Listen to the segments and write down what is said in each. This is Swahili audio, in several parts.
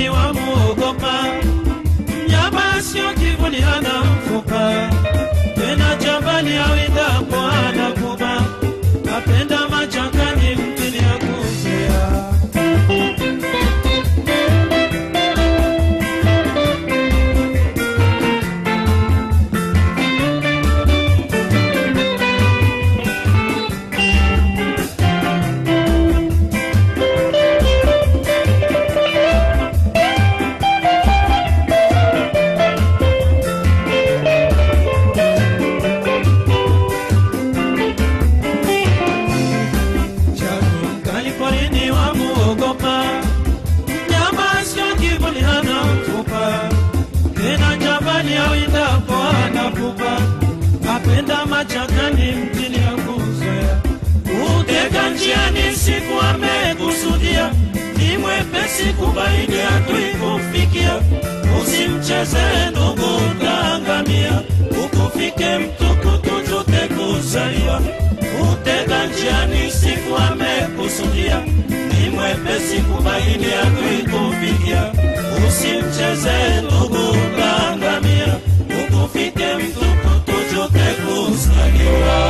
ni wamwogopa, mnyama sio kivuli hana. Apenda machakani mjini ya kuzoea uteka njiani siku amekusudia. Ni mwepesi kubaini adui kufikia. Usimcheze ndugu utaangamia ukufike mtukutujute kuzaliwa njia njiani siku amekusudia. Ni mwepesi kubaini adui kufikia. Usimcheze ndugu utaangamia ukufike mtukutujute kuzaliwa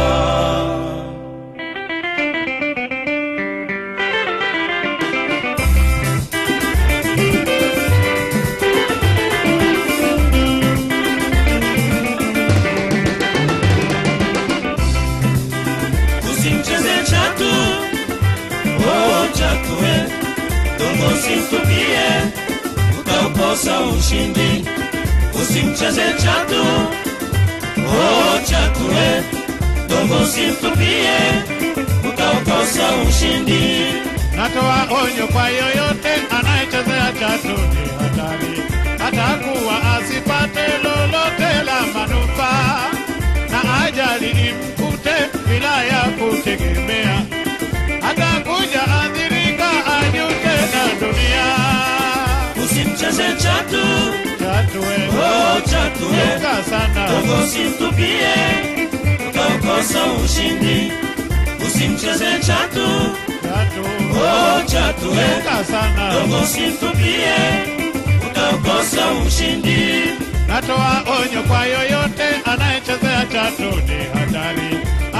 usimcheze chatu oh chatue dongo simtupie utaukosa ushindi usimcheze chatu oh chatue dongo simtupie utaukosa ushindi. Natoa onyo kwa yoyote anayechezea chatuni hatari, atakuwa asipate lolote la manufaa, na ajali imkute bila ya sana, dongo ushindi usimcheze chatu. Chatu. Oh chatu luka sana. dongo utakosa ushindi. Natoa onyo kwa yoyote anayechezea chatu. Ni hatari,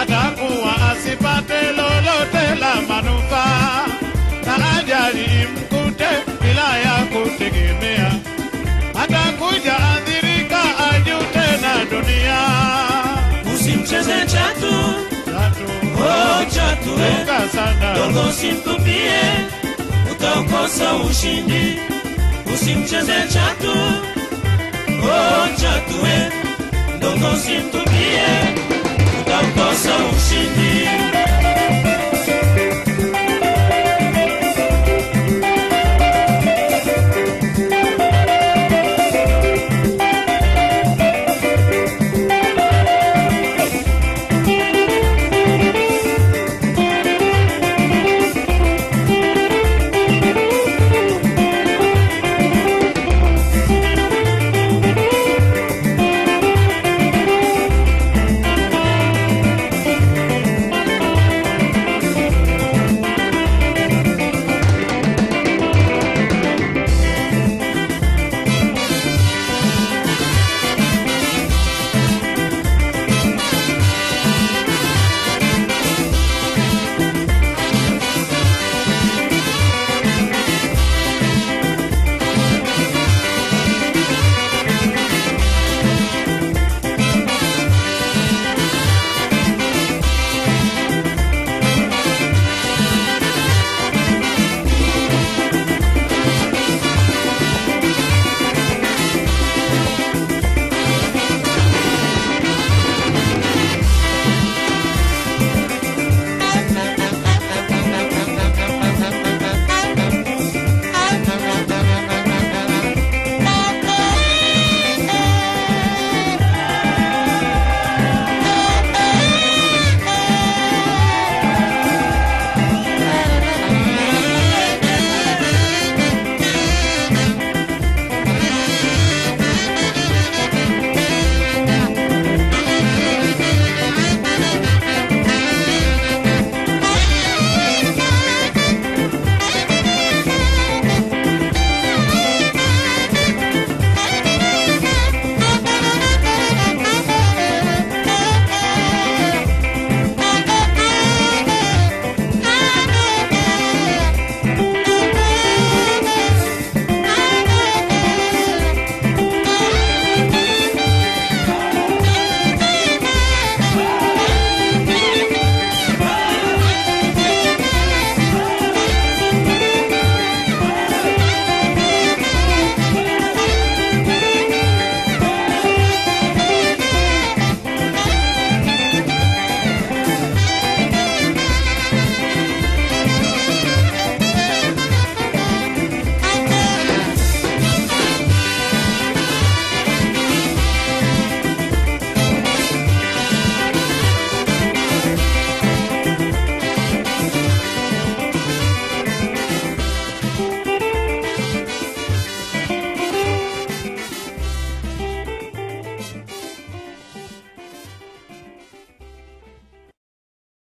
atakuwa asipate lolote la dunia. usimcheze chatu. Chatu. Oh chatu luka sana, dongo simtupie utaukosa ushindi. Usimcheze chatu. Oh chatu dogo, simtupie utaukosa ushindi